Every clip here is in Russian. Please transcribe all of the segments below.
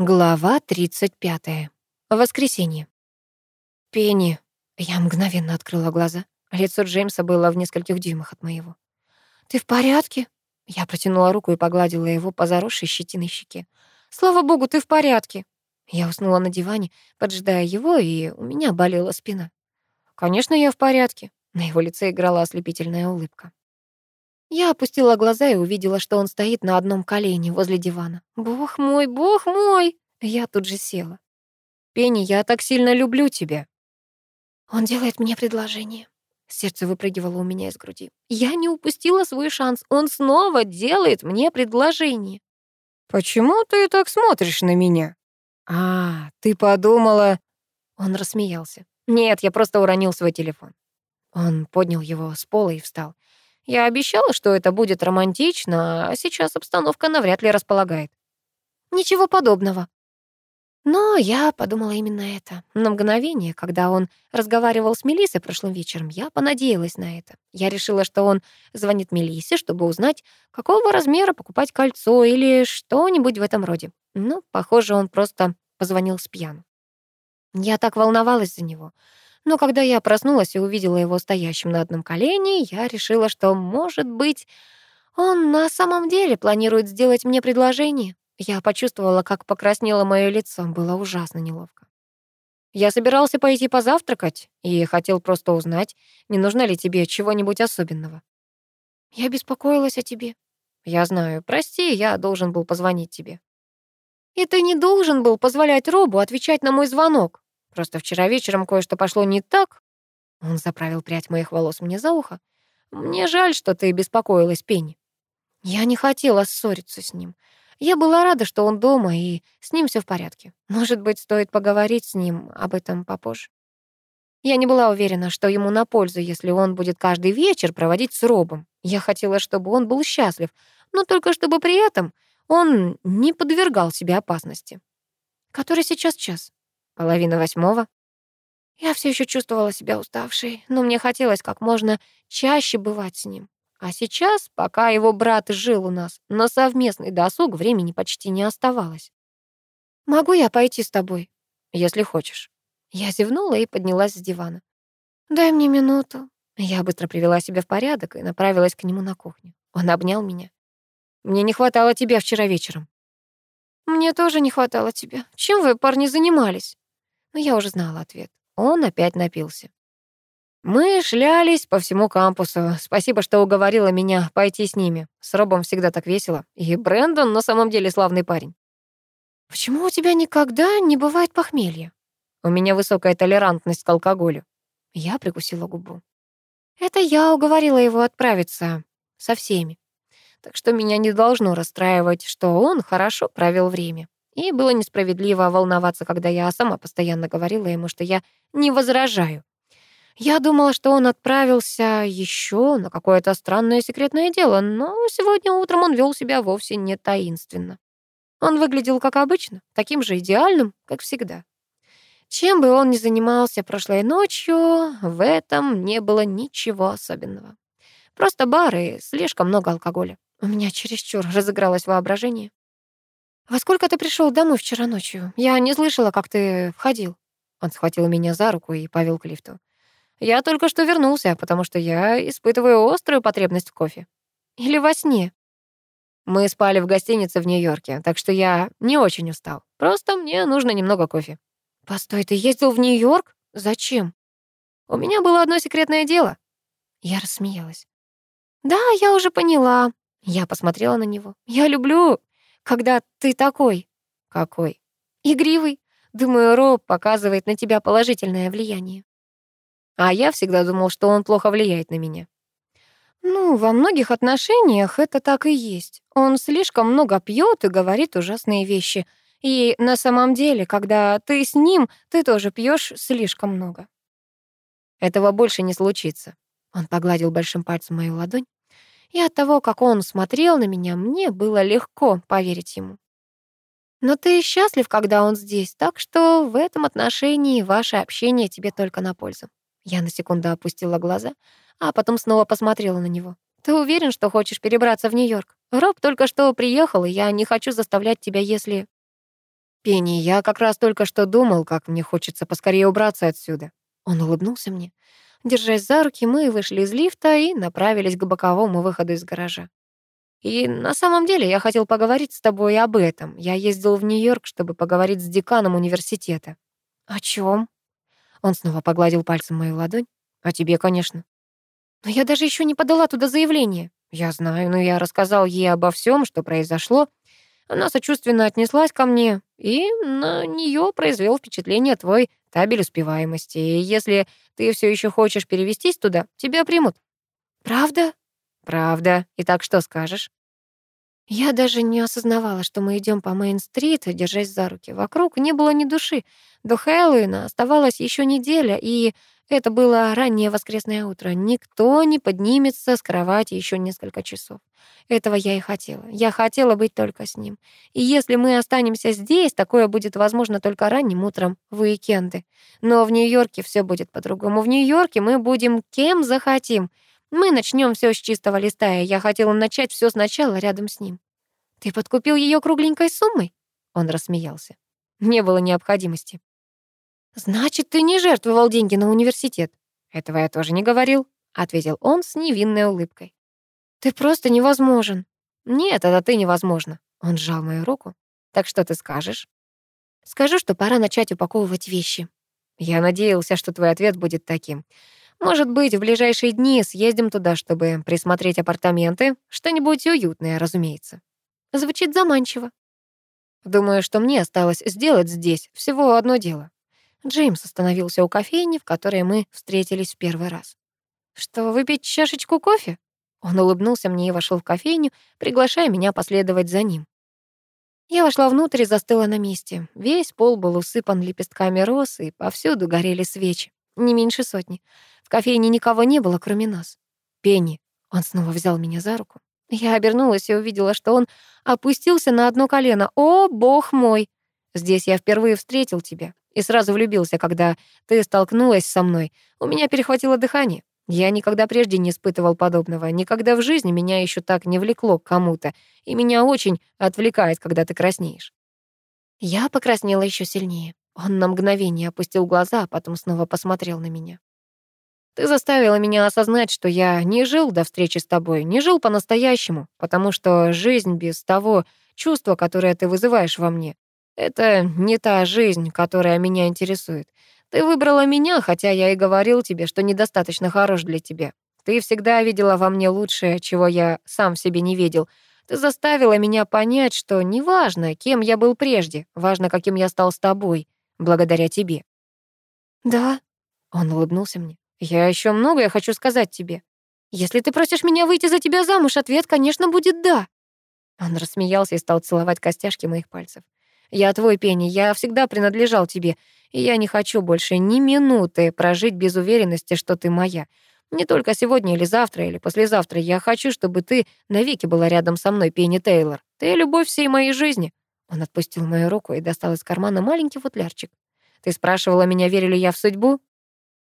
Глава 35. Воскресенье. Пенни. Я мгновенно открыла глаза. Лицо Джеймса было в нескольких дюймах от моего. «Ты в порядке?» Я протянула руку и погладила его по заросшей щетиной щеке. «Слава богу, ты в порядке!» Я уснула на диване, поджидая его, и у меня болела спина. «Конечно, я в порядке». На его лице играла ослепительная улыбка. Я опустила глаза и увидела, что он стоит на одном колене возле дивана. «Бог мой, бог мой!» Я тут же села. «Пенни, я так сильно люблю тебя!» Он делает мне предложение. Сердце выпрыгивало у меня из груди. Я не упустила свой шанс. Он снова делает мне предложение. «Почему ты так смотришь на меня?» «А, ты подумала...» Он рассмеялся. «Нет, я просто уронил свой телефон». Он поднял его с пола и встал. Я обещала, что это будет романтично, а сейчас обстановка навряд ли располагает. Ничего подобного. Но я подумала именно это. На мгновение, когда он разговаривал с Мелиссой прошлым вечером, я понадеялась на это. Я решила, что он звонит Мелиссе, чтобы узнать, какого размера покупать кольцо или что-нибудь в этом роде. Ну, похоже, он просто позвонил с пьяну. Я так волновалась за него. Но когда я проснулась и увидела его стоящим на одном колене, я решила, что, может быть, он на самом деле планирует сделать мне предложение. Я почувствовала, как покраснело мое лицо, было ужасно неловко. Я собирался пойти позавтракать и хотел просто узнать, не нужно ли тебе чего-нибудь особенного. Я беспокоилась о тебе. Я знаю, прости, я должен был позвонить тебе. И ты не должен был позволять Робу отвечать на мой звонок. Просто вчера вечером кое-что пошло не так. Он заправил прядь моих волос мне за ухо. Мне жаль, что ты беспокоилась, Пенни. Я не хотела ссориться с ним. Я была рада, что он дома, и с ним все в порядке. Может быть, стоит поговорить с ним об этом попозже. Я не была уверена, что ему на пользу, если он будет каждый вечер проводить с Робом. Я хотела, чтобы он был счастлив, но только чтобы при этом он не подвергал себе опасности. Который сейчас час? Половина восьмого. Я все еще чувствовала себя уставшей, но мне хотелось как можно чаще бывать с ним. А сейчас, пока его брат жил у нас, на совместный досуг времени почти не оставалось. «Могу я пойти с тобой?» «Если хочешь». Я зевнула и поднялась с дивана. «Дай мне минуту». Я быстро привела себя в порядок и направилась к нему на кухню. Он обнял меня. «Мне не хватало тебя вчера вечером». «Мне тоже не хватало тебя. Чем вы, парни, занимались?» Но я уже знала ответ. Он опять напился. Мы шлялись по всему кампусу. Спасибо, что уговорила меня пойти с ними. С Робом всегда так весело. И Брэндон на самом деле славный парень. Почему у тебя никогда не бывает похмелья? У меня высокая толерантность к алкоголю. Я прикусила губу. Это я уговорила его отправиться со всеми. Так что меня не должно расстраивать, что он хорошо провел время. И было несправедливо волноваться, когда я сама постоянно говорила ему, что я не возражаю. Я думала, что он отправился еще на какое-то странное секретное дело, но сегодня утром он вел себя вовсе не таинственно. Он выглядел как обычно, таким же идеальным, как всегда. Чем бы он ни занимался прошлой ночью, в этом не было ничего особенного. Просто бары слишком много алкоголя. У меня чересчур разыгралось воображение. «Во сколько ты пришел домой вчера ночью? Я не слышала, как ты входил». Он схватил меня за руку и повел к лифту. «Я только что вернулся, потому что я испытываю острую потребность в кофе». «Или во сне?» Мы спали в гостинице в Нью-Йорке, так что я не очень устал. Просто мне нужно немного кофе. Постой, ты ездил в Нью-Йорк? Зачем? У меня было одно секретное дело. Я рассмеялась. Да, я уже поняла. Я посмотрела на него. Я люблю когда ты такой. Какой? Игривый. Думаю, Роб показывает на тебя положительное влияние. А я всегда думал, что он плохо влияет на меня. Ну, во многих отношениях это так и есть. Он слишком много пьет и говорит ужасные вещи. И на самом деле, когда ты с ним, ты тоже пьешь слишком много. Этого больше не случится. Он погладил большим пальцем мою ладонь и от того, как он смотрел на меня, мне было легко поверить ему. Но ты счастлив, когда он здесь, так что в этом отношении ваше общение тебе только на пользу. Я на секунду опустила глаза, а потом снова посмотрела на него. Ты уверен, что хочешь перебраться в Нью-Йорк? Роб только что приехал, и я не хочу заставлять тебя, если... «Пенни, я как раз только что думал, как мне хочется поскорее убраться отсюда». Он улыбнулся мне. Держась за руки, мы вышли из лифта и направились к боковому выходу из гаража. И на самом деле я хотел поговорить с тобой об этом. Я ездил в Нью-Йорк, чтобы поговорить с деканом университета. О чем? Он снова погладил пальцем мою ладонь. О тебе, конечно. Но я даже еще не подала туда заявление. Я знаю, но я рассказал ей обо всем, что произошло. Она сочувственно отнеслась ко мне, и на нее произвел впечатление твой табель успеваемости. И если ты все еще хочешь перевестись туда, тебя примут. Правда? Правда. Итак, что скажешь? Я даже не осознавала, что мы идем по Мейн-стрит, держась за руки. Вокруг не было ни души. До Хэллоуина оставалась еще неделя, и это было раннее воскресное утро. Никто не поднимется с кровати еще несколько часов. Этого я и хотела. Я хотела быть только с ним. И если мы останемся здесь, такое будет возможно только ранним утром в уикенды. Но в Нью-Йорке все будет по-другому. В Нью-Йорке мы будем кем захотим — мы начнем все с чистого листа, и я хотела начать все сначала рядом с ним. Ты подкупил ее кругленькой суммой? Он рассмеялся. Не было необходимости. Значит, ты не жертвовал деньги на университет. Этого я тоже не говорил, ответил он с невинной улыбкой. Ты просто невозможен. Нет, это ты невозможно. Он сжал мою руку. Так что ты скажешь? Скажу, что пора начать упаковывать вещи. Я надеялся, что твой ответ будет таким. Может быть, в ближайшие дни съездим туда, чтобы присмотреть апартаменты. Что-нибудь уютное, разумеется. Звучит заманчиво. Думаю, что мне осталось сделать здесь всего одно дело. Джеймс остановился у кофейни, в которой мы встретились в первый раз. «Что, выпить чашечку кофе?» Он улыбнулся мне и вошел в кофейню, приглашая меня последовать за ним. Я вошла внутрь и застыла на месте. Весь пол был усыпан лепестками роз, и повсюду горели свечи. Не меньше сотни. В кофейне никого не было, кроме нас. Пенни. Он снова взял меня за руку. Я обернулась и увидела, что он опустился на одно колено. «О, бог мой! Здесь я впервые встретил тебя и сразу влюбился, когда ты столкнулась со мной. У меня перехватило дыхание. Я никогда прежде не испытывал подобного. Никогда в жизни меня еще так не влекло к кому-то. И меня очень отвлекает, когда ты краснеешь. Я покраснела еще сильнее. Он на мгновение опустил глаза, а потом снова посмотрел на меня. Ты заставила меня осознать, что я не жил до встречи с тобой, не жил по-настоящему, потому что жизнь без того чувства, которое ты вызываешь во мне, это не та жизнь, которая меня интересует. Ты выбрала меня, хотя я и говорил тебе, что недостаточно хорош для тебя. Ты всегда видела во мне лучшее, чего я сам в себе не видел. Ты заставила меня понять, что неважно, кем я был прежде, важно, каким я стал с тобой, благодаря тебе. Да, он улыбнулся мне. Я еще многое хочу сказать тебе. Если ты просишь меня выйти за тебя замуж, ответ, конечно, будет «да». Он рассмеялся и стал целовать костяшки моих пальцев. «Я твой, Пенни, я всегда принадлежал тебе, и я не хочу больше ни минуты прожить без уверенности, что ты моя. Не только сегодня или завтра, или послезавтра. Я хочу, чтобы ты навеки была рядом со мной, Пенни Тейлор. Ты — любовь всей моей жизни». Он отпустил мою руку и достал из кармана маленький футлярчик. «Ты спрашивала меня, верю ли я в судьбу?»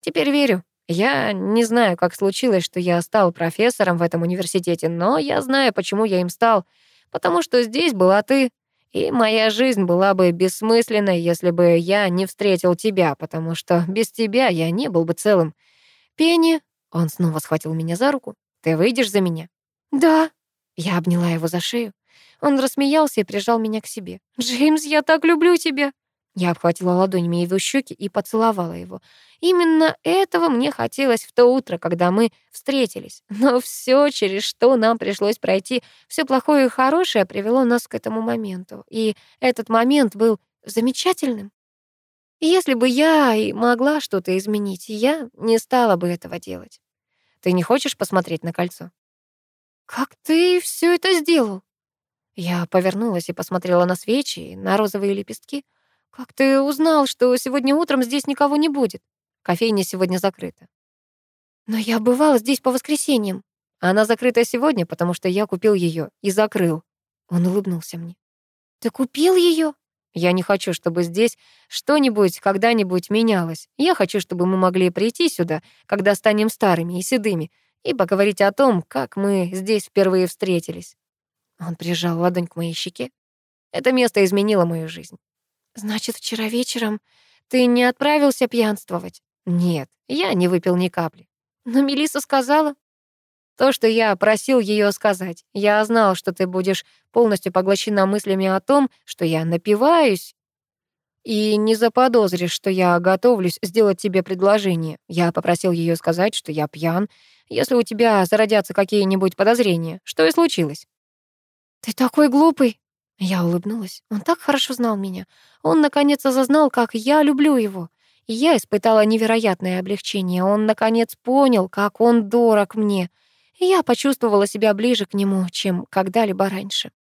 «Теперь верю. Я не знаю, как случилось, что я стал профессором в этом университете, но я знаю, почему я им стал. Потому что здесь была ты, и моя жизнь была бы бессмысленной, если бы я не встретил тебя, потому что без тебя я не был бы целым. Пенни, он снова схватил меня за руку. Ты выйдешь за меня? Да. Я обняла его за шею. Он рассмеялся и прижал меня к себе. «Джеймс, я так люблю тебя!» Я обхватила ладонями его щеки и поцеловала его. Именно этого мне хотелось в то утро, когда мы встретились. Но все, через что нам пришлось пройти, все плохое и хорошее привело нас к этому моменту. И этот момент был замечательным. Если бы я и могла что-то изменить, я не стала бы этого делать. Ты не хочешь посмотреть на кольцо? Как ты все это сделал? Я повернулась и посмотрела на свечи, на розовые лепестки. «Как ты узнал, что сегодня утром здесь никого не будет? Кофейня сегодня закрыта». «Но я бывала здесь по воскресеньям». «Она закрыта сегодня, потому что я купил ее и закрыл». Он улыбнулся мне. «Ты купил ее? Я не хочу, чтобы здесь что-нибудь когда-нибудь менялось. Я хочу, чтобы мы могли прийти сюда, когда станем старыми и седыми, и поговорить о том, как мы здесь впервые встретились». Он прижал ладонь к моей щеке. Это место изменило мою жизнь. Значит, вчера вечером ты не отправился пьянствовать? Нет, я не выпил ни капли. Но Мелиса сказала. То, что я просил ее сказать. Я знал, что ты будешь полностью поглощена мыслями о том, что я напиваюсь, и не заподозришь, что я готовлюсь сделать тебе предложение. Я попросил ее сказать, что я пьян, если у тебя зародятся какие-нибудь подозрения. Что и случилось. Ты такой глупый. Я улыбнулась. Он так хорошо знал меня. Он, наконец, осознал, как я люблю его. И я испытала невероятное облегчение. Он, наконец, понял, как он дорог мне. И я почувствовала себя ближе к нему, чем когда-либо раньше.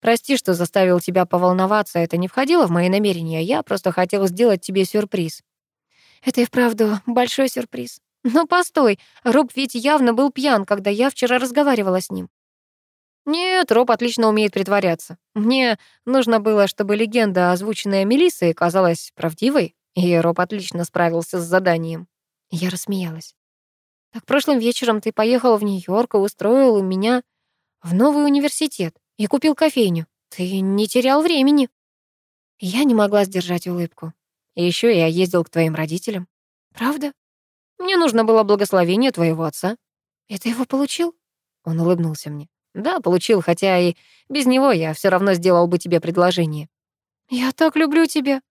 Прости, что заставил тебя поволноваться, это не входило в мои намерения, я просто хотел сделать тебе сюрприз. Это и вправду большой сюрприз. Но постой, Роб ведь явно был пьян, когда я вчера разговаривала с ним. Нет, Роб отлично умеет притворяться. Мне нужно было, чтобы легенда, озвученная Мелиссой, казалась правдивой, и Роб отлично справился с заданием. Я рассмеялась. Так прошлым вечером ты поехал в Нью-Йорк и устроил меня в новый университет и купил кофейню. Ты не терял времени. Я не могла сдержать улыбку. И еще я ездил к твоим родителям. Правда? Мне нужно было благословение твоего отца. Это его получил? Он улыбнулся мне. Да, получил, хотя и без него я все равно сделал бы тебе предложение. Я так люблю тебя.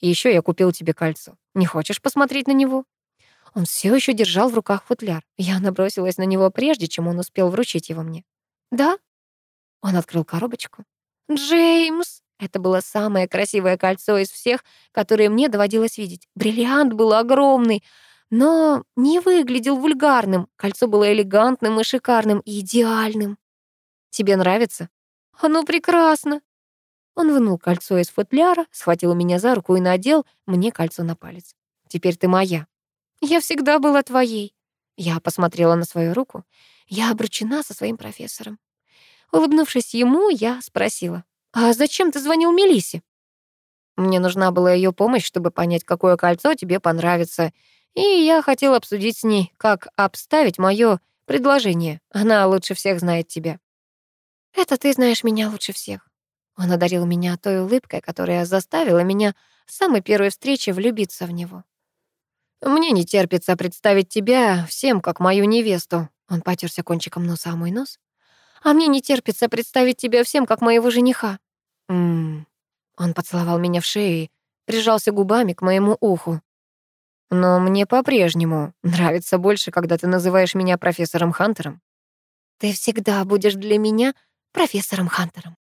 И еще я купил тебе кольцо. Не хочешь посмотреть на него? Он все еще держал в руках футляр. Я набросилась на него прежде, чем он успел вручить его мне. Да? Он открыл коробочку. «Джеймс!» Это было самое красивое кольцо из всех, которые мне доводилось видеть. Бриллиант был огромный, но не выглядел вульгарным. Кольцо было элегантным и шикарным, и идеальным. «Тебе нравится?» «Оно прекрасно!» Он вынул кольцо из футляра, схватил меня за руку и надел мне кольцо на палец. «Теперь ты моя». «Я всегда была твоей». Я посмотрела на свою руку. Я обручена со своим профессором. Улыбнувшись ему, я спросила, «А зачем ты звонил Мелисе? Мне нужна была ее помощь, чтобы понять, какое кольцо тебе понравится, и я хотел обсудить с ней, как обставить мое предложение. Она лучше всех знает тебя. Это ты знаешь меня лучше всех. Он одарил меня той улыбкой, которая заставила меня с самой первой встречи влюбиться в него. Мне не терпится представить тебя всем как мою невесту. Он потерся кончиком носа о мой нос. А мне не терпится представить тебя всем, как моего жениха». «Ммм». Он поцеловал меня в шею и прижался губами к моему уху. «Но мне по-прежнему нравится больше, когда ты называешь меня профессором Хантером». «Ты всегда будешь для меня профессором Хантером».